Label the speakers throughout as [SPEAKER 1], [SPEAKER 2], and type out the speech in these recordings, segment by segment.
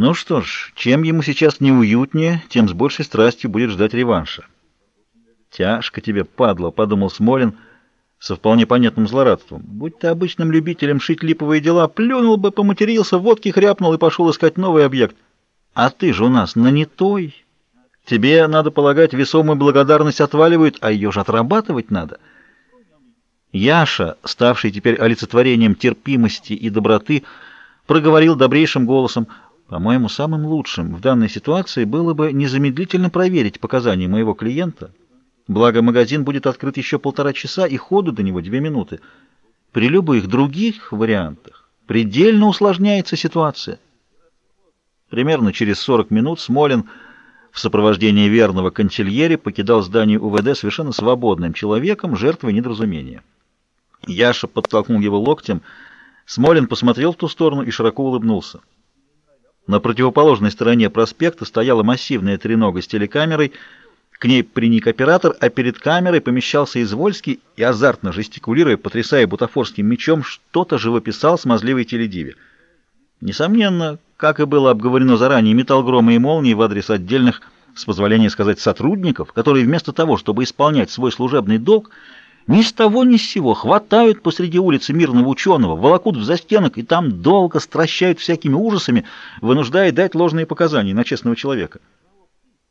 [SPEAKER 1] Ну что ж, чем ему сейчас неуютнее, тем с большей страстью будет ждать реванша. «Тяжко тебе, падла», — подумал Смолин со вполне понятным злорадством. «Будь ты обычным любителем шить липовые дела, плюнул бы, поматерился, водки хряпнул и пошел искать новый объект. А ты же у нас нанятой. Тебе, надо полагать, весомую благодарность отваливают, а ее же отрабатывать надо». Яша, ставший теперь олицетворением терпимости и доброты, проговорил добрейшим голосом — по-моему, самым лучшим в данной ситуации было бы незамедлительно проверить показания моего клиента. Благо, магазин будет открыт еще полтора часа, и ходу до него две минуты. При любых других вариантах предельно усложняется ситуация. Примерно через 40 минут Смолин в сопровождении верного консильери покидал здание УВД совершенно свободным человеком, жертвой недоразумения. Яша подтолкнул его локтем. Смолин посмотрел в ту сторону и широко улыбнулся. На противоположной стороне проспекта стояла массивная тренога с телекамерой, к ней приник оператор, а перед камерой помещался Извольский и, азартно жестикулируя, потрясая бутафорским мечом, что-то живописал смазливой теледиве. Несомненно, как и было обговорено заранее, металл грома и молнии в адрес отдельных, с позволения сказать, сотрудников, которые вместо того, чтобы исполнять свой служебный долг, ни с того ни с сего хватают посреди улицы мирного ученого, волокут в застенок и там долго стращают всякими ужасами, вынуждая дать ложные показания на честного человека.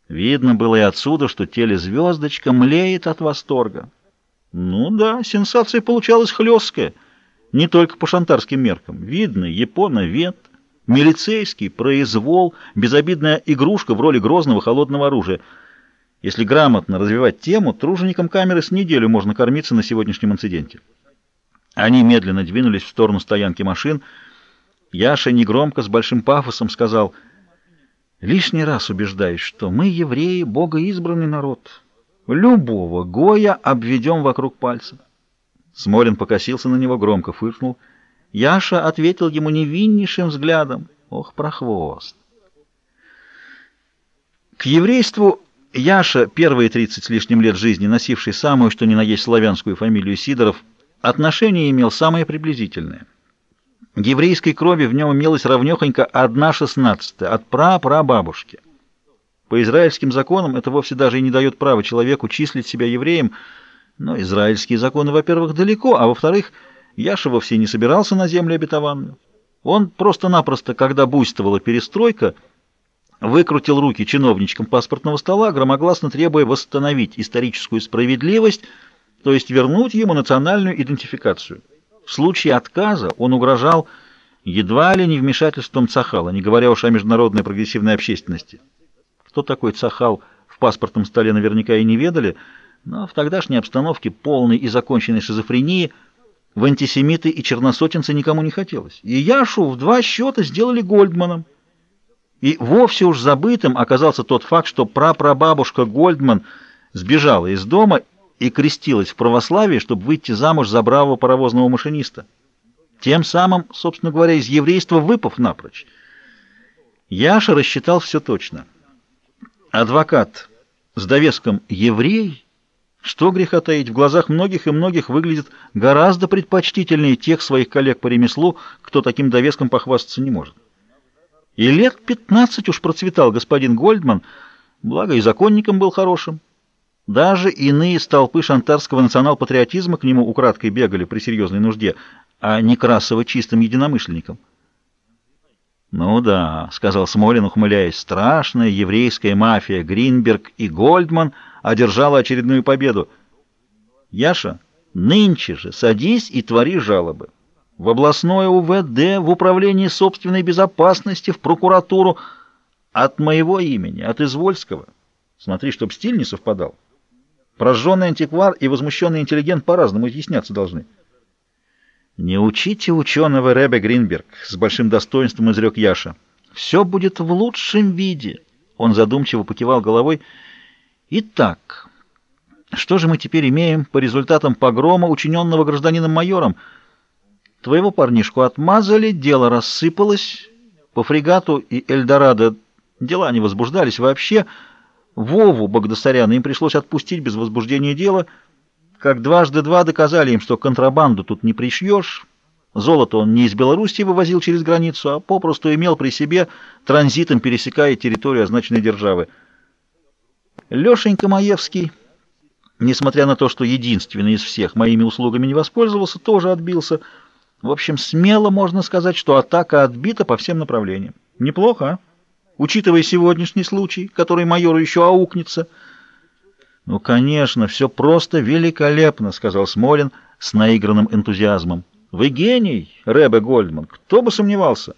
[SPEAKER 1] Видно было и отсюда, что телезвездочка млеет от восторга. Ну да, сенсация получалась хлесткая, не только по шантарским меркам. Видно, японовед, милицейский, произвол, безобидная игрушка в роли грозного холодного оружия — если грамотно развивать тему, труженикам камеры с неделю можно кормиться на сегодняшнем инциденте. Они медленно двинулись в сторону стоянки машин. Яша негромко, с большим пафосом сказал, «Лишний раз убеждаюсь, что мы, евреи, богоизбранный народ. Любого гоя обведем вокруг пальца». Смолин покосился на него, громко фыркнул. Яша ответил ему невиннейшим взглядом. «Ох, прохвост!» К еврейству Яша, первые 30 с лишним лет жизни, носивший самую что ни на есть славянскую фамилию Сидоров, отношение имел самое приблизительное. Еврейской крови в нем имелась равнехонько одна шестнадцатая от прапрабабушки. По израильским законам это вовсе даже и не дает права человеку числить себя евреем, но израильские законы, во-первых, далеко, а во-вторых, Яша вовсе не собирался на землю обетованную. Он просто-напросто, когда буйствовала перестройка, выкрутил руки чиновничкам паспортного стола, громогласно требуя восстановить историческую справедливость, то есть вернуть ему национальную идентификацию. В случае отказа он угрожал едва ли не вмешательством Цахала, не говоря уж о международной прогрессивной общественности. Кто такой Цахал в паспортном столе наверняка и не ведали, но в тогдашней обстановке полной и законченной шизофрении в антисемиты и черносотенцы никому не хотелось. И Яшу в два счета сделали Гольдманом. И вовсе уж забытым оказался тот факт, что прапрабабушка Гольдман сбежала из дома и крестилась в православии, чтобы выйти замуж за бравого паровозного машиниста. Тем самым, собственно говоря, из еврейства выпав напрочь. Яша рассчитал все точно. Адвокат с довеском «еврей» Что греха таить, в глазах многих и многих выглядит гораздо предпочтительнее тех своих коллег по ремеслу, кто таким довеском похвастаться не может. И лет пятнадцать уж процветал господин Гольдман, благо и законником был хорошим. Даже иные столпы шантарского национал-патриотизма к нему украдкой бегали при серьезной нужде, а не красово чистым единомышленником. «Ну да», — сказал Смолин, ухмыляясь, — «страшная еврейская мафия Гринберг и Гольдман одержала очередную победу. Яша, нынче же садись и твори жалобы в областное УВД, в управление собственной безопасности, в прокуратуру. От моего имени, от Извольского. Смотри, чтоб стиль не совпадал. Прожженный антиквар и возмущенный интеллигент по-разному изъясняться должны. «Не учите ученого Ребе Гринберг», — с большим достоинством изрек Яша. «Все будет в лучшем виде». Он задумчиво покивал головой. «Итак, что же мы теперь имеем по результатам погрома, учиненного гражданином-майором?» Твоего парнишку отмазали, дело рассыпалось. По фрегату и Эльдорадо дела не возбуждались вообще. Вову Богдасаряна им пришлось отпустить без возбуждения дела. Как дважды два доказали им, что контрабанду тут не пришьешь. Золото он не из Белоруссии вывозил через границу, а попросту имел при себе, транзитом пересекая территорию означенной державы. Лешенька Маевский, несмотря на то, что единственный из всех моими услугами не воспользовался, тоже отбился. В общем, смело можно сказать, что атака отбита по всем направлениям. Неплохо, а? Учитывая сегодняшний случай, который майору еще аукнется. «Ну, конечно, все просто великолепно», — сказал Смолин с наигранным энтузиазмом. «Вы гений, Ребе Гольдман, кто бы сомневался».